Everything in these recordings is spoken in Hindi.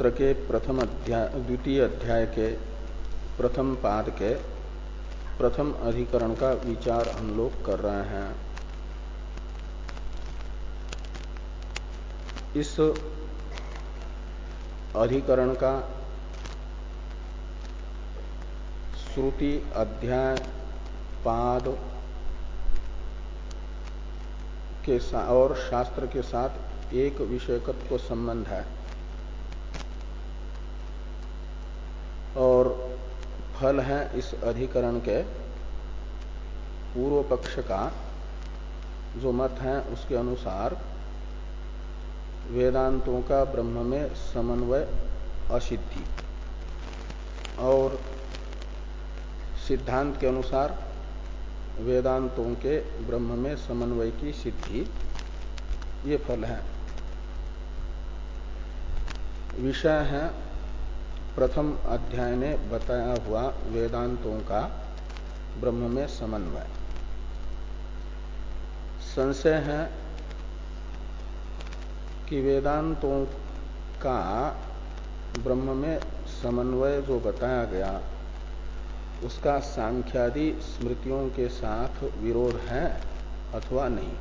सूत्र के प्रथम अध्याय, द्वितीय अध्याय के प्रथम पाद के प्रथम अधिकरण का विचार हम लोग कर रहे हैं। इस अधिकरण का श्रुति अध्याय पाद के और शास्त्र के साथ एक विषयकत्व संबंध है और फल है इस अधिकरण के। पूर्व पक्ष का जो मत है उसके अनुसार वेदांतों का ब्रह्म में समन्वय असिद्धि। और सिद्धांत के अनुसार वेदांतों के ब्रह्म में समन्वय की सिद्धि, ये फल है। विषय है प्रथम अध्याय ने बताया हुआ वेदांतों का ब्रह्म में समन्वय। संशय है कि वेदांतों का ब्रह्म में समन्वय जो बताया गया, उसका सांख्यादि स्मृतियों के साथ विरोध है अथवा नहीं?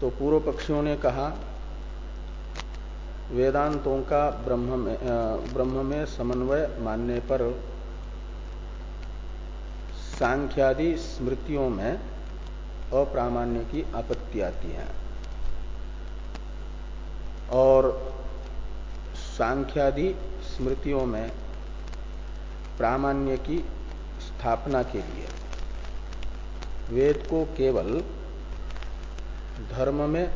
तो पूर्व पक्षियों ने कहा वेदांतों का ब्रह्म में ब्रह्म में समन्वय मानने पर सांख्यादि स्मृतियों में अप्रामाण्य की आपत्ति आती है। और सांख्यादि स्मृतियों में प्रामाण्य की स्थापना के लिए वेद को केवल धर्म में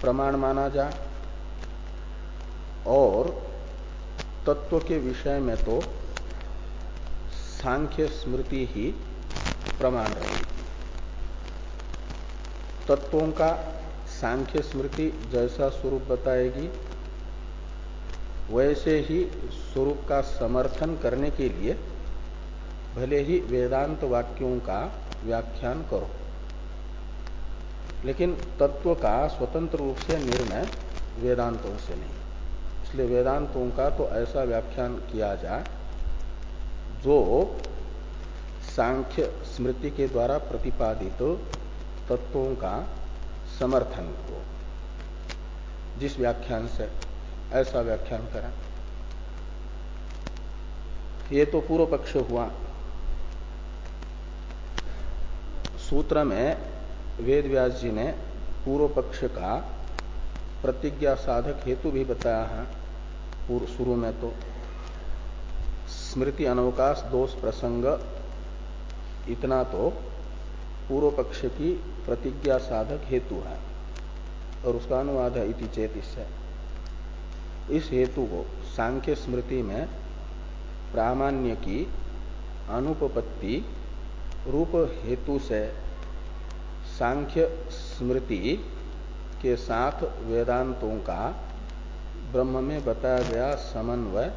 प्रमाण माना जाए और तत्व के विषय में तो सांख्य स्मृति ही प्रमाण रहेगी तत्वों का सांख्य स्मृति जैसा स्वरूप बताएगी, वैसे ही स्वरूप का समर्थन करने के लिए भले ही वेदांत वाक्यों का व्याख्यान करो। लेकिन तत्व का स्वतंत्र रूप से निर्णय वेदांतों से नहीं। इसलिए वेदांतों का तो ऐसा व्याख्यान किया जाए जो सांख्य स्मृति के द्वारा प्रतिपादित तत्वों का समर्थन हो। जिस व्याख्यान से ऐसा व्याख्यान करें। ये तो पूर्व पक्ष हुआ। सूत्र में वेद व्यास जी ने पूर्व पक्ष का प्रतिज्ञा साधक हेतु भी बताया है। पूर्व शुरू में तो। स्मृति अनवकाश, दोष प्रसंग, इतना तो पूर्व पक्ष की प्रतिज्ञा साधक हेतु है और उसका अनुवाद है इति चेत इससे। इस हेतु को सांख्य स्मृति में प्रामाण्य की अनुपपत्ति रूप हेतु से सांख्य स्मृति के साथ वेदांतों का ब्रह्म में बताया गया समन्वय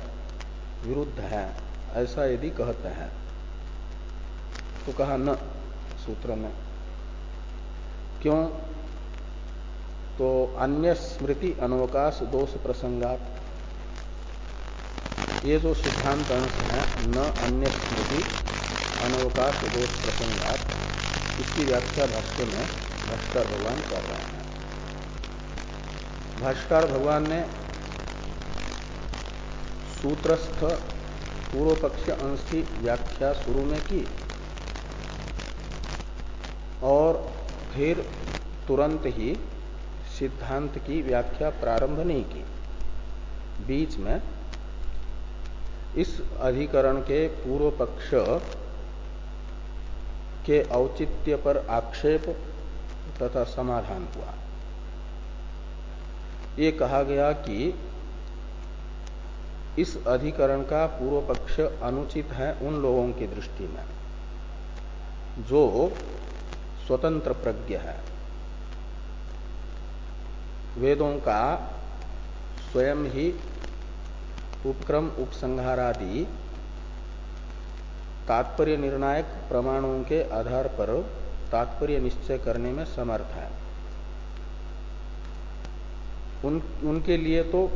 विरुद्ध है, ऐसा यदि कहते हैं तो कहा न, सूत्र में। क्यों? तो अन्य स्मृति अनवकाश दोष प्रसंगात। ये जो सिद्धांत अंश है, न अन्य स्मृति अनवकाश दोष प्रसंगात, इसकी व्याख्या भाष्य में भाष्कर भगवान कर रहे हैं। भाष्कर भगवान ने सूत्रस्थ पूर्व पक्ष अंश की व्याख्या शुरू में की और फिर तुरंत ही सिद्धांत की व्याख्या प्रारंभ नहीं की। बीच में इस अधिकरण के पूर्व पक्ष के औचित्य पर आक्षेप तथा समाधान हुआ। ये कहा गया कि इस अधिकरण का पूर्व पक्ष अनुचित है उन लोगों की दृष्टि में जो स्वतंत्र प्रज्ञ है। वेदों का स्वयं ही उपक्रम उपसंहारादि तात्पर्य निर्णायक प्रमाणों के आधार पर तात्पर्य निश्चय करने में समर्थ है। उन, उनके लिए तो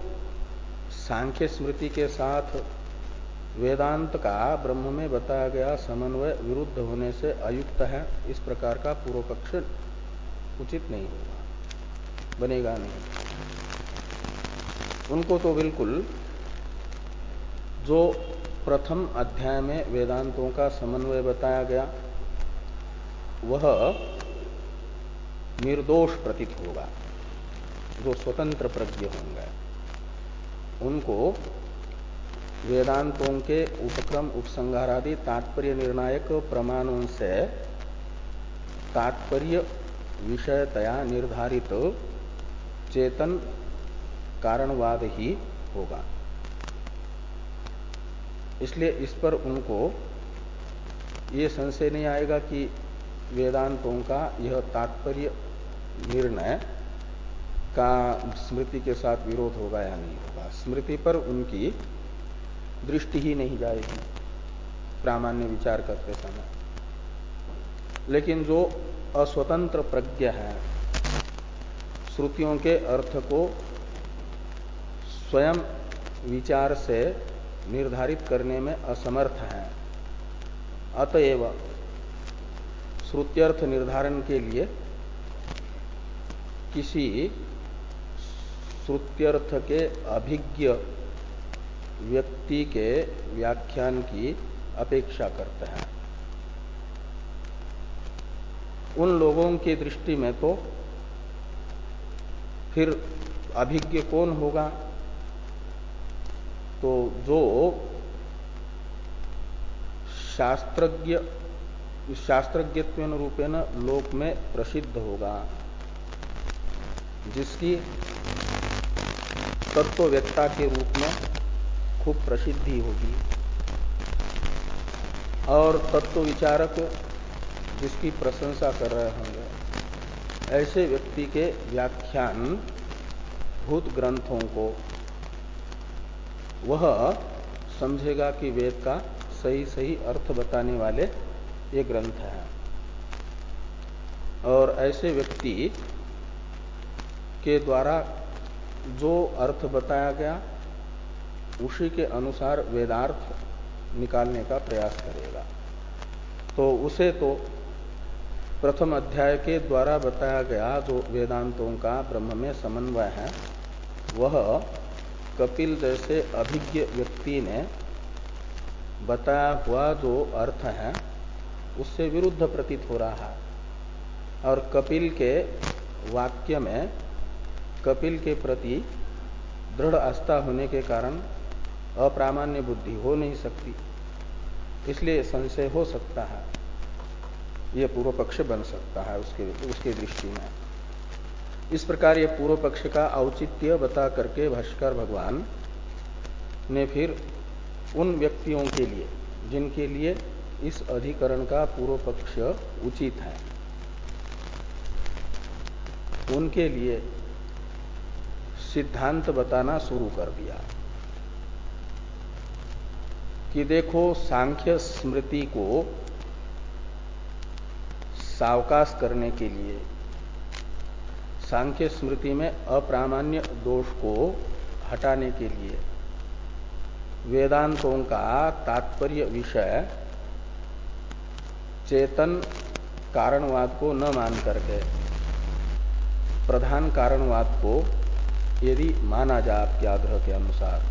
सांख्य स्मृति के साथ वेदांत का ब्रह्म में बताया गया समन्वय विरुद्ध होने से अयुक्त है, इस प्रकार का पूर्व पक्ष उचित नहीं होगा, बनेगा नहीं। उनको तो बिल्कुल जो प्रथम अध्याय में वेदांतों का समन्वय बताया गया, वह निर्दोष प्रतीत होगा, जो स्वतंत्र प्रज्ञ होंगे। उनको वेदांतों के उपक्रम, उपसंहारादि तात्पर्य निर्णायक प्रमाणों से तात्पर्य विषयतया निर्धारित चेतन कारणवाद ही होगा। इसलिए इस पर उनको ये संशय नहीं आएगा कि वेदांतों का यह तात्पर्य निर्णय का स्मृति के साथ विरोध होगा या नहीं होगा? स्मृति पर उनकी दृष्टि ही नहीं जाएगी। प्रामाण्य विचार करते समय। लेकिन जो अस्वतंत्र प्रज्ञ है, श्रुतियों के अर्थ को स्वयं विचार से निर्धारित करने में असमर्थ है। अतएव श्रुत्यर्थ निर्धारण के लिए किसी श्रुत्यर्थ के अभिज्ञ व्यक्ति के व्याख्यान की अपेक्षा करते हैं। उन लोगों की दृष्टि में तो फिर अभिज्ञ कौन होगा? तो जो शास्त्रज्ञ शास्त्रज्ञत्व रूपेण लोक में प्रसिद्ध होगा, जिसकी तत्वव्यक्ता के रूप में खूब प्रसिद्धि होगी। और तत्व विचारक जिसकी प्रशंसा कर रहे होंगे, ऐसे व्यक्ति के व्याख्यान भूत ग्रंथों को वह समझेगा कि वेद का सही सही अर्थ बताने वाले ये ग्रंथ हैं। और ऐसे व्यक्ति के द्वारा जो अर्थ बताया गया, उसी के अनुसार वेदार्थ निकालने का प्रयास करेगा। तो उसे तो प्रथम अध्याय के द्वारा बताया गया जो वेदांतों का ब्रह्म में समन्वय है, वह कपिल जैसे अभिज्ञ व्यक्ति ने बताया हुआ जो अर्थ है, उससे विरुद्ध प्रतीत हो रहा है। और कपिल के वाक्य में कपिल के प्रति दृढ़ आस्था होने के कारण अप्रामाण्य बुद्धि हो नहीं सकती। इसलिए संशय हो सकता है। यह पूर्व पक्ष बन सकता है उसके उसके दृष्टि में। इस प्रकार यह पूर्व पक्ष का औचित्य बता करके भाष्कर भगवान ने फिर उन व्यक्तियों के लिए, जिनके लिए इस अधिकरण का पूर्व पक्ष उचित है, उनके लिए सिद्धांत बताना शुरू कर दिया कि देखो सांख्य स्मृति को सावकाश करने के लिए सांख्य स्मृति में अप्रामाण्य दोष को हटाने के लिए वेदांतों का तात्पर्य विषय चेतन कारणवाद को न मान करके प्रधान कारणवाद को यदि माना जाए आपके आग्रह के अनुसार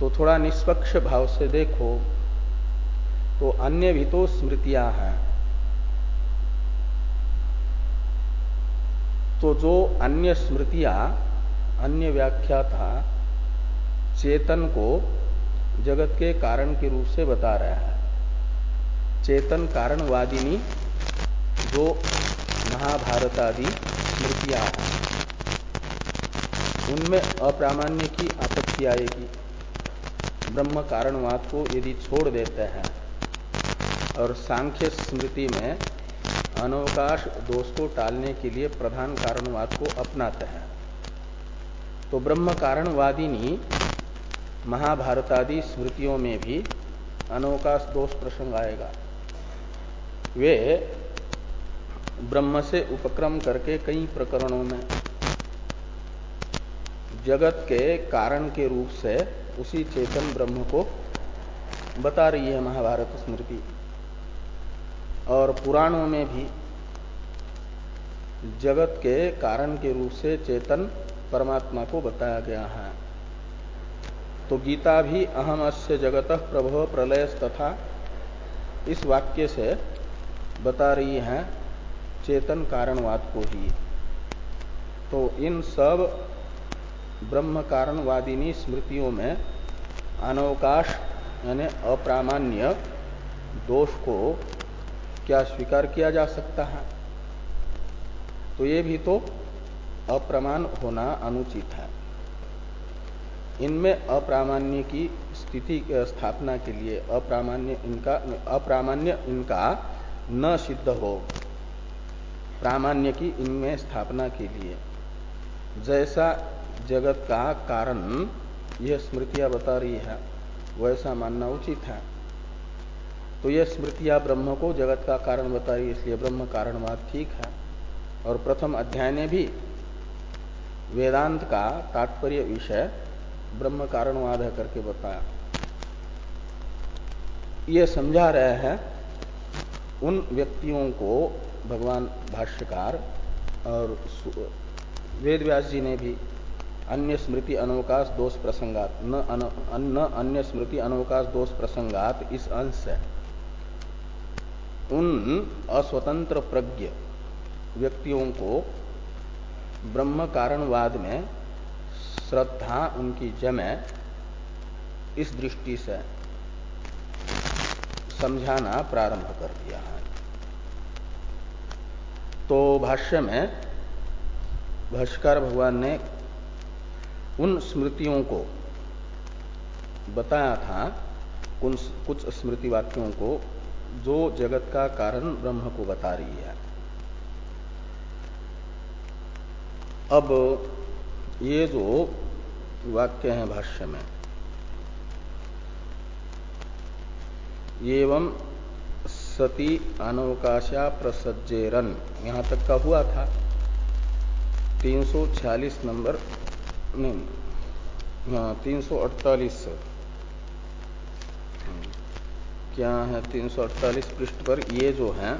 तो थोड़ा निष्पक्ष भाव से देखो तो अन्य भी तो स्मृतियाँ हैं। तो जो अन्य स्मृतियाँ, अन्य व्याख्या था चेतन को जगत के कारण के रूप से बता रहा है। चेतन कारणवादिनी जो महाभारत आदि स्मृतियाँ हैं। उनमें अप्रामाण्य की आपत्ति आएगी। ब्रह्म कारणवाद को यदि छोड़ देते हैं और सांख्य स्मृति में अनवकाश दोष को टालने के लिए प्रधान कारणवाद को अपनाते हैं तो ब्रह्म कारणवादिनी महाभारत आदि स्मृतियों में भी अनवकाश दोष प्रसंग आएगा। वे ब्रह्म से उपक्रम करके कई प्रकरणों में जगत के कारण के रूप से उसी चेतन ब्रह्म को बता रही है महाभारत स्मृति। और पुराणों में भी जगत के कारण के रूप से चेतन परमात्मा को बताया गया है। तो गीता भी अहम अस्य जगत प्रभव प्रलय तथा इस वाक्य से बता रही है, चेतन कारणवाद को ही। तो इन सब ब्रह्म कारणवादिनी स्मृतियों में अनवकाश यानी अप्रामाण्य दोष को क्या स्वीकार किया जा सकता है? तो ये भी तो अप्रमाण होना अनुचित है। इनमें अप्रामाण्य की स्थिति स्थापना के लिए अप्रामाण्य इनका अप्रामाण्य इनका न सिद्ध हो, प्रामाण्य की इनमें स्थापना के लिए। जैसा जगत का कारण यह स्मृतियाँ बता रही है, वैसा मानना उचित है। तो यह स्मृतियाँ ब्रह्म को जगत का कारण बता रही है, इसलिए ब्रह्म कारणवाद ठीक है। और प्रथम अध्याय ने भी वेदांत का तात्पर्य विषय ब्रह्म कारणवाद है करके बताया। ये समझा रहे हैं उन व्यक्तियों को भगवान भाष्यकार और वेद व्यास जी ने भी अन्य स्मृति अनवकाश दोष प्रसंगात। न अन, अन्य स्मृति अनवकाश दोष प्रसंगात इस अंश से उन अस्वतंत्र प्रज्ञ व्यक्तियों को ब्रह्म कारणवाद में श्रद्धा उनकी जमे इस दृष्टि से समझाना प्रारंभ कर दिया है। तो भाष्य में भाष्कर भगवान ने उन स्मृतियों को बताया था कुछ स्मृति वाक्यों को जो जगत का कारण ब्रह्म को बता रही है। अब ये जो वाक्य है भाष्य में, एवं सती अनवकाशा प्रसज्जेरन, यहाँ तक का हुआ था। 346 नंबर नहीं हाँ 348 क्या है 348 पृष्ठ पर? ये जो है,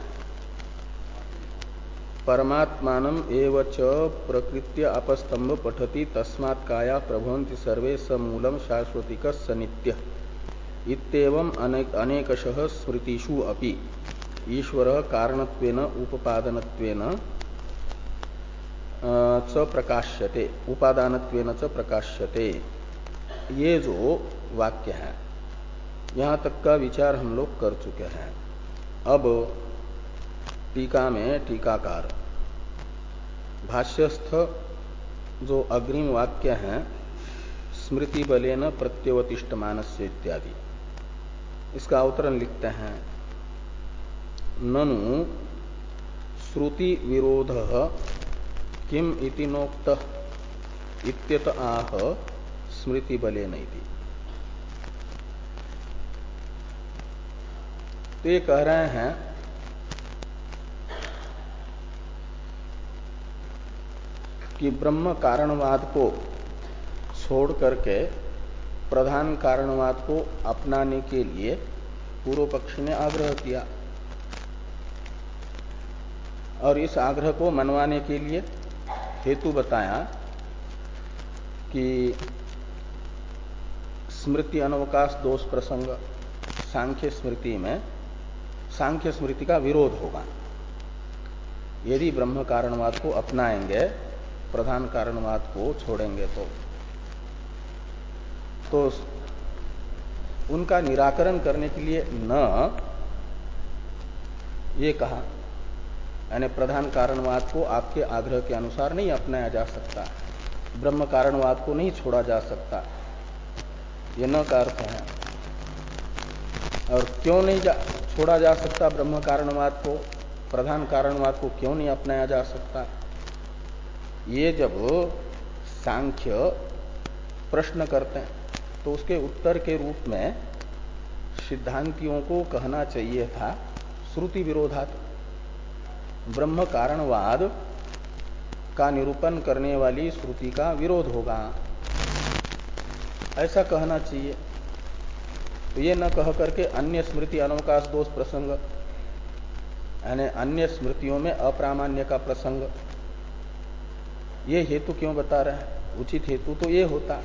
परमात्मान एव प्रकृत्य अपस्तंभ पठती, तस्मात् काया प्रभवंति सर्वे समूलम शाश्वतिक सनित्य। इतम अनेकश स्मृतिषु अपि। ईश्वर कारणत्वेन उपादानत्वेन च प्रकाश्यते, उपादानत्वेन च प्रकाश्यते। ये जो वाक्य है, यहाँ तक का विचार हम लोग कर चुके हैं। अब टीका में टीकाकार, भाष्यस्थ जो अग्रिम वाक्य है, स्मृति बलेन प्रत्यवतिष्ठ मानस्य इत्यादि, इसका अवतरण लिखते हैं। ननु श्रुति विरोध किम इति नोक्त? इत्यत आह स्मृति बले नहीं थी तो ये कह रहे हैं, कि ब्रह्म कारणवाद को छोड़ करके, प्रधान कारणवाद को अपनाने के लिए पूर्व पक्ष ने आग्रह किया। और इस आग्रह को मनवाने के लिए हेतु बताया कि स्मृति अनवकाश दोष प्रसंग सांख्य स्मृति में सांख्य स्मृति का विरोध होगा। यदि ब्रह्म कारणवाद को अपनाएँगे, प्रधान कारणवाद को छोड़ेंगे तो तो उनका निराकरण करने के लिए न ये कहा। यानी प्रधान कारणवाद को आपके आग्रह के अनुसार नहीं अपनाया जा सकता। ब्रह्म कारणवाद को नहीं छोड़ा जा सकता। ये न का अर्थ है? और क्यों नहीं जा, छोड़ा जा सकता ब्रह्म कारणवाद को? प्रधान कारणवाद को क्यों नहीं अपनाया जा सकता? ये जब सांख्य प्रश्न करते हैं तो उसके उत्तर के रूप में सिद्धांतियों को कहना चाहिए था श्रुति विरोधात। ब्रह्म कारणवाद का निरूपण करने वाली श्रुति का विरोध होगा। ऐसा कहना चाहिए। तो ये न कह करके अन्य स्मृति अनवकाश दोष प्रसंग, यानी अन्य स्मृतियों में अप्रामाण्य का प्रसंग। ये हेतु क्यों बता रहे हैं? उचित हेतु तो ये होता।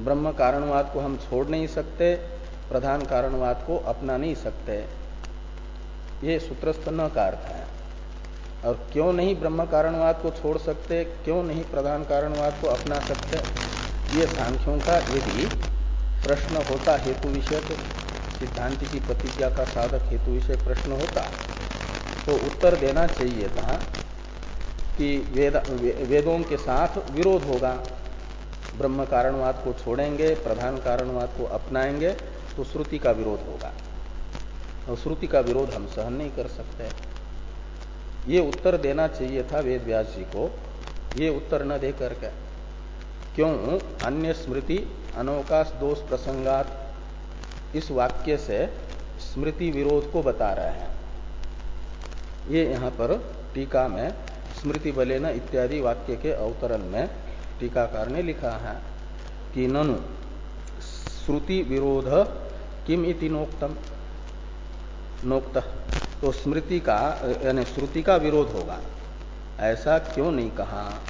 ब्रह्म कारणवाद को हम छोड़ नहीं सकते, प्रधान कारणवाद को अपना नहीं सकते। ये सूत्रस्थ न का अर्थ है? और क्यों नहीं ब्रह्म कारणवाद को छोड़ सकते? क्यों नहीं प्रधान कारणवाद को अपना सकते? ये सांख्यों का यदि प्रश्न होता हेतु विषय सिद्धांत की प्रतिज्ञा का साधक हेतु विषय प्रश्न होता तो उत्तर देना चाहिए था कि वेद, वे, वेदों के साथ विरोध होगा। ब्रह्म कारणवाद को छोड़ेंगे प्रधान कारणवाद को अपनाएँगे तो श्रुति का विरोध होगा। और श्रुति का विरोध हम सहन नहीं कर सकते। ये उत्तर देना चाहिए था वेद व्यास जी को। ये उत्तर न दे करके क्यों? अन्य स्मृति अनवकाश दोष प्रसंगात इस वाक्य से स्मृति विरोध को बता रहे हैं। ये यहाँ पर टीका में स्मृति बलेन इत्यादि वाक्य के अवतरण में टीकाकार ने लिखा है कि ननु, श्रुति विरोध किम इति नोक्तम? नोक्त। तो स्मृति का, यानी श्रुति का विरोध होगा। ऐसा क्यों नहीं कहा?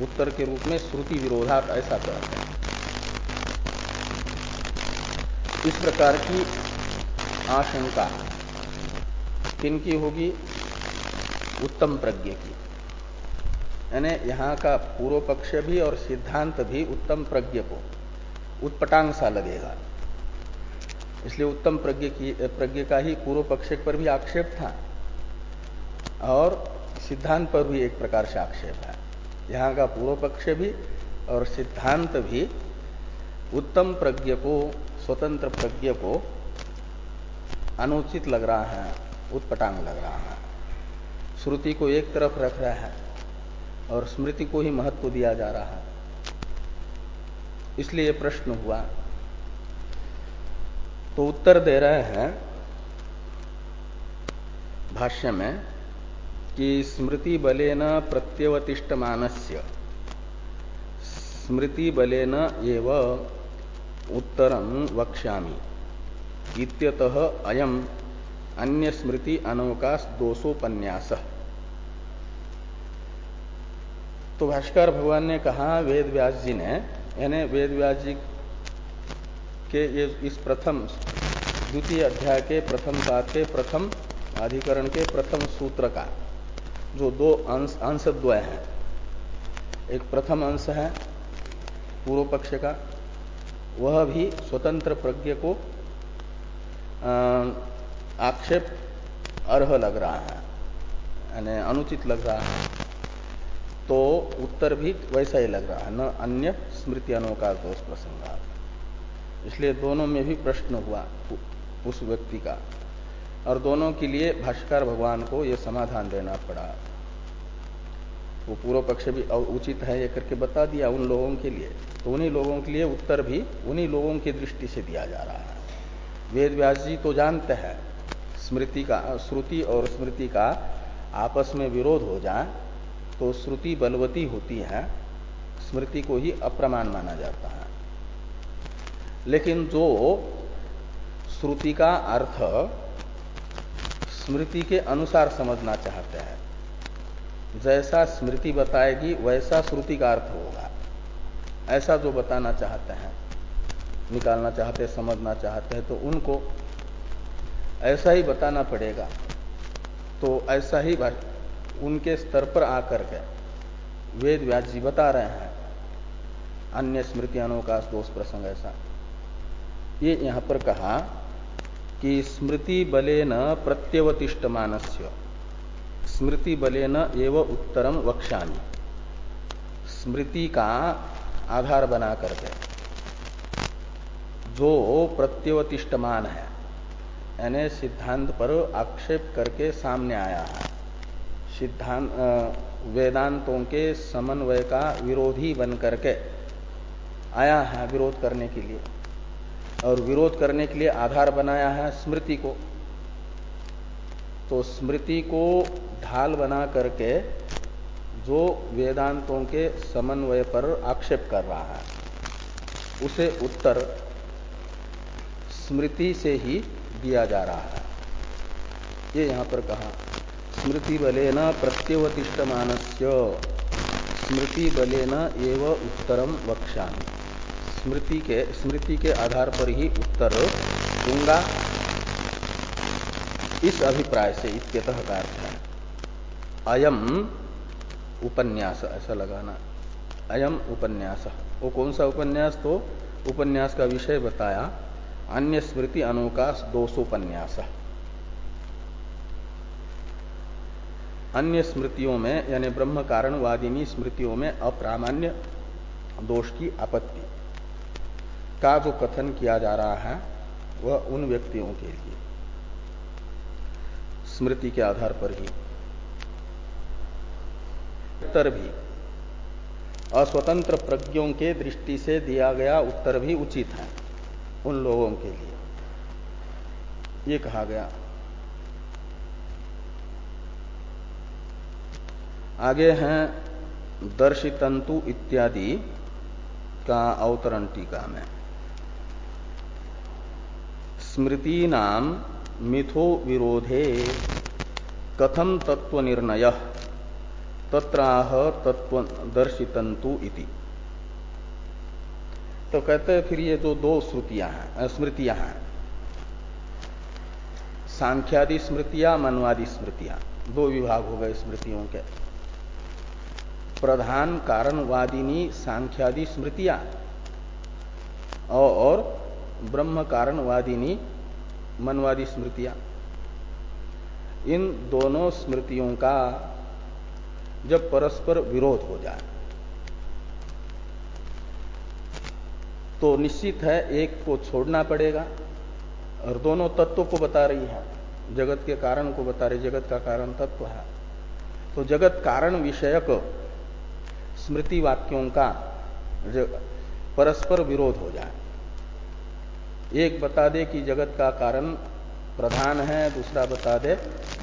उत्तर के रूप में श्रुति विरोधात ऐसा कहते हैं। इस प्रकार की आशंका किनकी होगी? उत्तम प्रज्ञ की। यानी यहाँ का पूर्व पक्ष भी और सिद्धांत भी उत्तम प्रज्ञ को उत्पटांग सा लगेगा। इसलिए उत्तम प्रज्ञ की, प्रज्ञ का ही पूर्व पक्ष पर भी आक्षेप था। और सिद्धांत पर भी एक प्रकार से आक्षेप है। यहाँ का पूर्व पक्ष भी और सिद्धांत भी उत्तम प्रज्ञ को, स्वतंत्र प्रज्ञ को अनुचित लग रहा है, उत्पटांग लग रहा है। श्रुति को एक तरफ़ रख रहा है और स्मृति को ही महत्व दिया जा रहा है। इसलिए प्रश्न हुआ तो उत्तर दे रहे हैं भाष्य में कि स्मृति बलेन प्रत्यवतिष्ठ मानस्य स्मृति बलेन एव उत्तरम वक्ष्यामि। इत्यतः अयम अन्य स्मृति अनवकाश दोषोपन्यास तो भाष्कर भगवान ने कहा वेद व्यास जी ने, यानी वेद व्यास जी के ये इस प्रथम द्वितीय अध्याय के प्रथम पाद के प्रथम अधिकरण के प्रथम सूत्र का जो दो अंश अंश द्वय है। एक प्रथम अंश है पूर्व पक्ष का। वह भी स्वतंत्र प्रज्ञ को आक्षेप अर्ह लग रहा है, यानी अनुचित लग रहा है। तो उत्तर भी वैसा ही लग रहा है, न अन्य स्मृति अनोकार दोष प्रसंग इसलिए दोनों में भी प्रश्न हुआ उस व्यक्ति का। और दोनों के लिए भाष्कर भगवान को यह समाधान देना पड़ा। वो पूर्व पक्ष भी उचित है ये करके बता दिया उन लोगों के लिए। तो उन्हीं लोगों के लिए उत्तर भी उन्हीं लोगों की दृष्टि से दिया जा रहा है। वेद व्यास जी तो जानते हैं, स्मृति का, श्रुति और स्मृति का आपस में विरोध हो जाए तो श्रुति बलवती होती है, स्मृति को ही अप्रमाण माना जाता है। लेकिन जो श्रुति का अर्थ स्मृति के अनुसार समझना चाहते हैं, जैसा स्मृति बताएगी, वैसा श्रुति का अर्थ होगा। ऐसा जो बताना चाहते हैं, निकालना चाहते हैं समझना चाहते हैं तो उनको ऐसा ही बताना पड़ेगा। तो ऐसा ही उनके स्तर पर आकर के वेद व्यास जी बता रहे हैं, अन्य स्मृतियानों का दोष प्रसंग ऐसा। ये यहाँ पर कहा कि स्मृति बले न प्रत्यवतिष्ठ मानस्य स्मृति बले न एवं उत्तरम वक्षामी स्मृति का आधार बना करके जो प्रत्यवतिष्ठमान है, यानी सिद्धांत पर आक्षेप करके सामने आया है। सिद्धांत वेदांतों के समन्वय का विरोधी बन करके आया है विरोध करने के लिए। और विरोध करने के लिए आधार बनाया है स्मृति को। तो स्मृति को ढाल बना करके जो वेदांतों के समन्वय पर आक्षेप कर रहा है, उसे उत्तर स्मृति से ही दिया जा रहा है। ये यहाँ पर कहा, स्मृति बलेन प्रत्यवतिष्ठ मानस्य स्मृति बले न एव उत्तरम वक्षा स्मृति के स्मृति के आधार पर ही उत्तर दूँगा इस अभिप्राय से इसके तहत अर्थ है, अयम उपन्यास, ऐसा लगाना। अयम उपन्यास। वो कौन सा उपन्यास? तो उपन्यास का विषय बताया, अन्य स्मृति अनोकाश दोषोपन्यास अन्य स्मृतियों में, यानी ब्रह्म कारणवादिनी स्मृतियों में अप्रामाण्य दोष की आपत्ति। का जो कथन किया जा रहा है, वह उन व्यक्तियों के लिए। स्मृति के आधार पर ही। उत्तर भी। अस्वतंत्र प्रज्ञों के दृष्टि से दिया गया उत्तर भी उचित है, उन लोगों के लिए। ये कहा गया। आगे हैं, दर्शितंतु इत्यादि का अवतरण टीका में। स्मृति नाम मिथो विरोधे। कथम तत्व निर्णय तत्राह तत्व दर्शितंतु इति। तो कहते हैं, फिर ये जो दो श्रुतियाँ हैं स्मृतियाँ हैं। सांख्यादि स्मृतियाँ, मनवादि स्मृतियाँ। दो विभाग हो गए स्मृतियों के। प्रधान कारणवादिनी सांख्यादि स्मृतियाँ। और ब्रह्म कारणवादिनी मनवादी स्मृतियाँ। इन दोनों स्मृतियों का जब परस्पर विरोध हो जाए तो निश्चित है एक को छोड़ना पड़ेगा और दोनों तत्वों को बता रही है। जगत के कारण को बता रही, जगत का कारण तत्व है। तो जगत कारण विषयक स्मृति वाक्यों का परस्पर विरोध हो जाए। एक बता दे कि जगत का कारण प्रधान है, दूसरा बता दे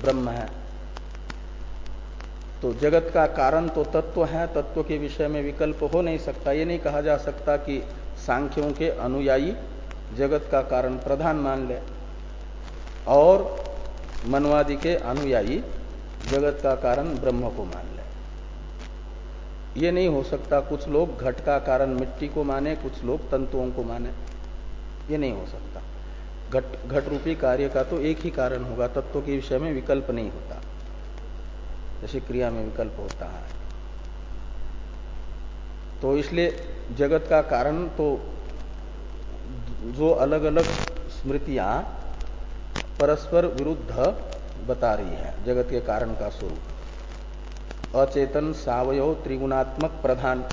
ब्रह्म है। तो जगत का कारण तो तत्व है, तत्व के विषय में विकल्प हो नहीं सकता। ये नहीं कहा जा सकता कि सांख्यों के अनुयायी जगत का कारण प्रधान मान ले और मनवादी के अनुयायी जगत का कारण ब्रह्म को मान ले। ये नहीं हो सकता कुछ लोग घट का कारण मिट्टी को माने, कुछ लोग तंतुओं को माने। ये नहीं हो सकता। घट घट रूपी कार्य का तो एक ही कारण होगा, तत्व के विषय में विकल्प नहीं होता। जैसे क्रिया में विकल्प होता है। तो इसलिए जगत का कारण तो जो अलग अलग स्मृतियाँ परस्पर विरुद्ध बता रही है, जगत के कारण का स्वरूप। अचेतन, सावयव, त्रिगुणात्मक, प्रधान।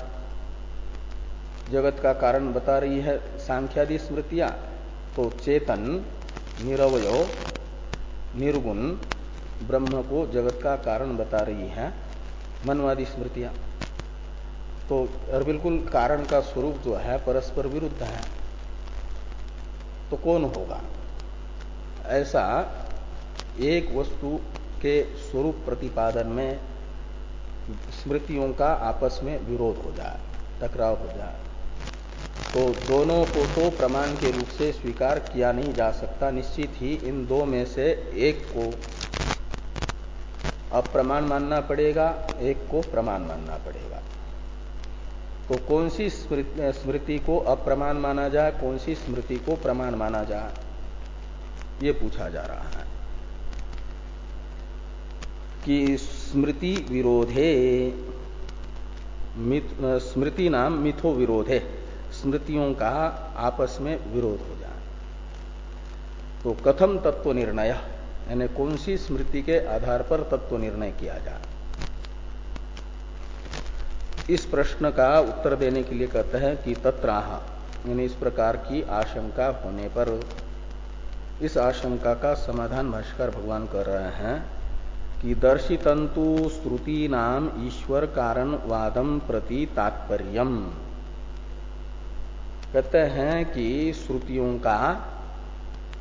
जगत का कारण बता रही है सांख्यादि स्मृतियाँ। तो चेतन, निरवय, निर्गुण ब्रह्म को जगत का कारण बता रही है मनवादी स्मृतियाँ। तो और बिल्कुल कारण का स्वरूप जो है, परस्पर विरुद्ध है। तो कौन होगा? ऐसा एक वस्तु के स्वरूप प्रतिपादन में स्मृतियों का आपस में विरोध हो जाए, टकराव हो जाए। तो दोनों को तो प्रमाण के रूप से स्वीकार किया नहीं जा सकता। निश्चित ही इन दो में से एक को अप्रमाण मानना पड़ेगा, एक को प्रमाण मानना पड़ेगा। तो कौन सी स्मृति को अप्रमाण माना जाए, कौन सी स्मृति को प्रमाण माना जाए, ये पूछा जा रहा है। कि स्मृति विरोधे स्मृति नाम मिथो विरोधे। स्मृतियों का आपस में विरोध हो जाए। तो कथम तत्व निर्णय, यानी कौन सी स्मृति के आधार पर तत्व निर्णय किया जाए? इस प्रश्न का उत्तर देने के लिए कहते हैं कि तत्राह, यानी इस प्रकार की आशंका होने पर इस आशंका का समाधान भाष्कर भगवान कर रहे हैं कि दर्शितंतु श्रुति नाम ईश्वर कारण वादम प्रति तात्पर्यम। कहते हैं कि श्रुतियों का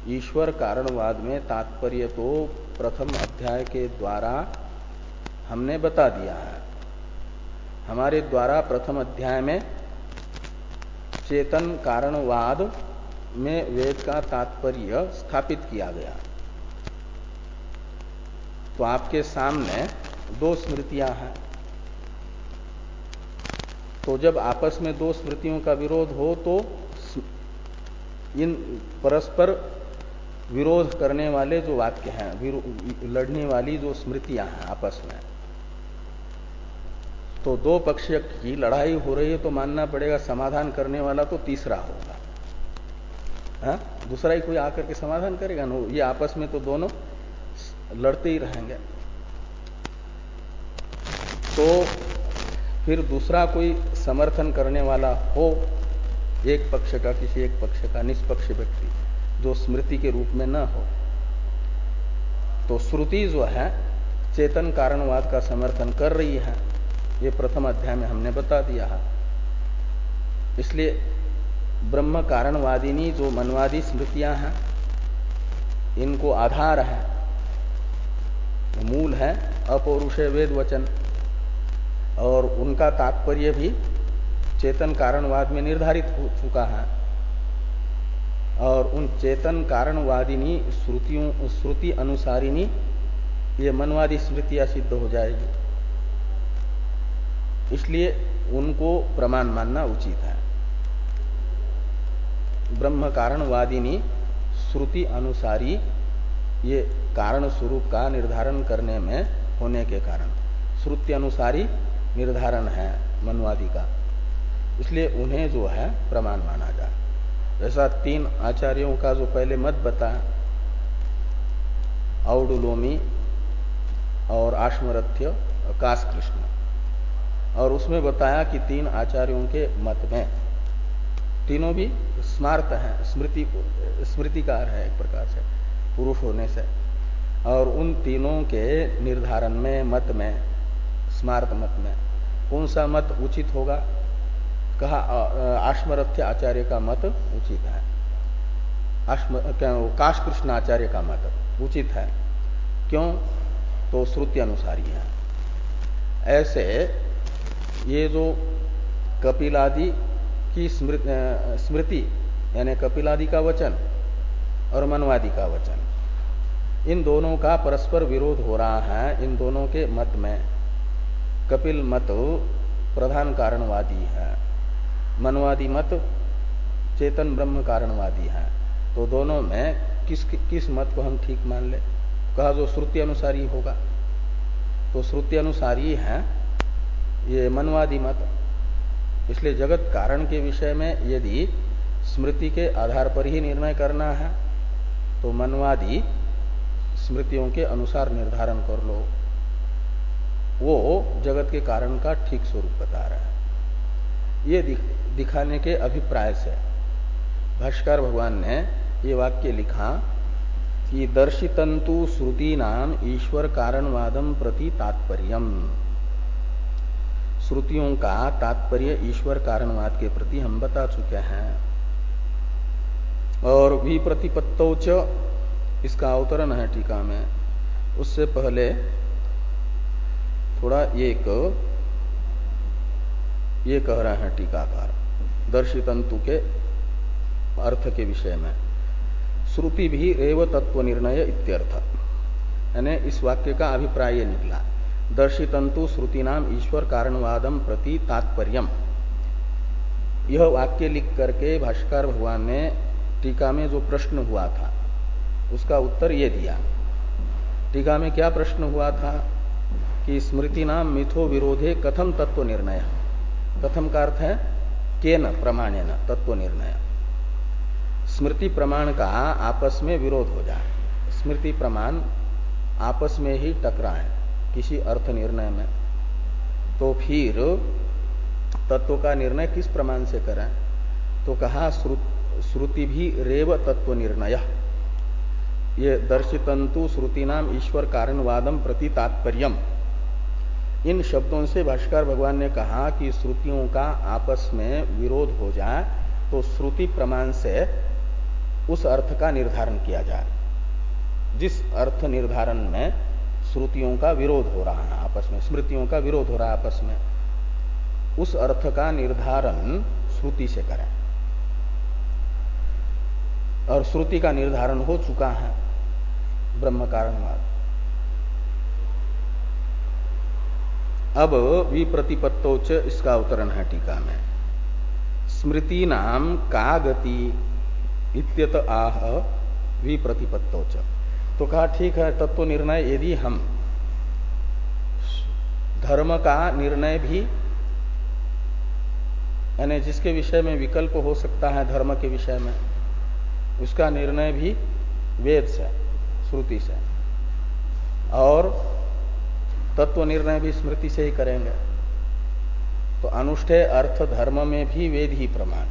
ईश्वर कारणवाद में तात्पर्य तो प्रथम अध्याय के द्वारा हमने बता दिया है। हमारे द्वारा प्रथम अध्याय में चेतन कारणवाद में वेद का तात्पर्य स्थापित किया गया। तो आपके सामने दो स्मृतियाँ हैं। तो जब आपस में दो स्मृतियों का विरोध हो तो इन परस्पर विरोध करने वाले जो वाक्य हैं लड़ने वाली जो स्मृतियाँ हैं आपस में तो दो पक्ष की लड़ाई हो रही है तो मानना पड़ेगा समाधान करने वाला तो तीसरा होगा। हा? दूसरा ही कोई आकर के समाधान करेगा ना? ये आपस में तो दोनों लड़ते ही रहेंगे। तो फिर दूसरा कोई समर्थन करने वाला हो एक पक्ष का, किसी एक पक्ष का, निष्पक्ष व्यक्ति, जो स्मृति के रूप में न हो। तो श्रुति जो है, चेतन कारणवाद का समर्थन कर रही है। ये प्रथम अध्याय में हमने बता दिया है। इसलिए ब्रह्म कारणवादिनी जो मनवादी स्मृतियाँ हैं, इनको आधार है। मूल है अपौरुष वेद वचन और उनका तात्पर्य भी चेतन कारणवाद में निर्धारित हो चुका है। और उन चेतन कारणवादिनी श्रुतियों, श्रुति अनुसारिणी ये मनवादी स्मृतियाँ सिद्ध हो जाएगी। इसलिए उनको प्रमाण मानना उचित है। ब्रह्म कारणवादिनी श्रुति अनुसारी ये कारण स्वरूप का निर्धारण करने में होने के कारण। श्रुति अनुसारी निर्धारण है मनवादी का। इसलिए उन्हें जो है प्रमाण माना जाए। ऐसा तीन आचार्यों का जो पहले मत बता औडुलोमी और आश्मरथ्य काश कृष्ण और उसमें बताया कि तीन आचार्यों के मत में तीनों भी स्मार्त हैं, स्मृति, स्मृतिकार है एक प्रकार से, पुरुष होने से। और उन तीनों के निर्धारण में, मत में, स्मार्त मत में कौन सा मत उचित होगा? कहा आश्मरथ्य आचार्य का मत उचित है। काश कृष्ण आचार्य का मत उचित है। क्यों? तो श्रुति अनुसारी है ऐसे ये जो कपिलादि की स्मृति, यानी कपिलादि का वचन और मनवादि का वचन, इन दोनों का परस्पर विरोध हो रहा है इन दोनों के मत में। कपिल मत प्रधान कारणवादी है। मनवादी मत, चेतन ब्रह्म कारणवादी है। तो दोनों में किस किस मत को हम ठीक मान ले? कहा जो श्रुति अनुसारी होगा। तो श्रुति अनुसारी है, ये मनवादी मत। इसलिए जगत कारण के विषय में यदि स्मृति के आधार पर ही निर्णय करना है तो मनवादी स्मृतियों के अनुसार निर्धारण कर लो। वो जगत के कारण का ठीक स्वरूप बता रहा है। ये दिखाने के अभिप्राय से भाष्कर भगवान ने ये वाक्य लिखा कि दर्शितंतु श्रुति नाम ईश्वर कारणवादम प्रति तात्पर्यम। श्रुतियों का तात्पर्य ईश्वर कारणवाद के प्रति हम बता चुके हैं। और विप्रतिपत्तौच इसका अवतरण है टीका में। उससे पहले थोड़ा एक, ये कह रहे हैं टीकाकार, दर्शितंतु के अर्थ के विषय में। श्रुति भी रेव तत्व निर्णय इत्यर्थ। यानी इस वाक्य का अभिप्राय निकला। दर्शितंतु श्रुति नाम ईश्वर कारणवादम प्रति तात्पर्य यह वाक्य लिख करके भाष्कर भगवान ने टीका में जो प्रश्न हुआ था, उसका उत्तर ये दिया। टीका में क्या प्रश्न हुआ था? कि स्मृति नाम मिथो विरोधे कथम तत्व निर्णय। कथम का अर्थ है के न प्रमाण न तत्व निर्णय। स्मृति प्रमाण का आपस में विरोध हो जाए। स्मृति प्रमाण आपस में ही टकराए किसी अर्थ निर्णय में। तो फिर तत्व का निर्णय किस प्रमाण से करें? तो कहा श्रुति भी रेव तत्व निर्णय। ये दर्शितंतु श्रुति नाम ईश्वर कारणवादम प्रति तात्पर्यम। इन शब्दों से भाष्कर भगवान ने कहा कि श्रुतियों का आपस में विरोध हो जाए तो श्रुति प्रमाण से उस अर्थ का निर्धारण किया जाए। जिस अर्थ निर्धारण में श्रुतियों का विरोध हो रहा है आपस में, स्मृतियों का विरोध हो रहा है आपस में, उस अर्थ का निर्धारण श्रुति से करें। और श्रुति का निर्धारण हो चुका है ब्रह्म कारणवाद अब विप्रतिपत्तोच इसका अवतरण है टीका में। स्मृति नाम का गति इत्यत आह विप्रतिपत्तोच तो कहा, ठीक है, तत्व निर्णय यदि हम धर्म का निर्णय भी, यानी जिसके विषय में विकल्प हो सकता है धर्म के विषय में, उसका निर्णय भी वेद से, श्रुति से। और तत्व निर्णय भी स्मृति से ही करेंगे। तो अनुष्ठेय अर्थ धर्म में भी वेद ही प्रमाण।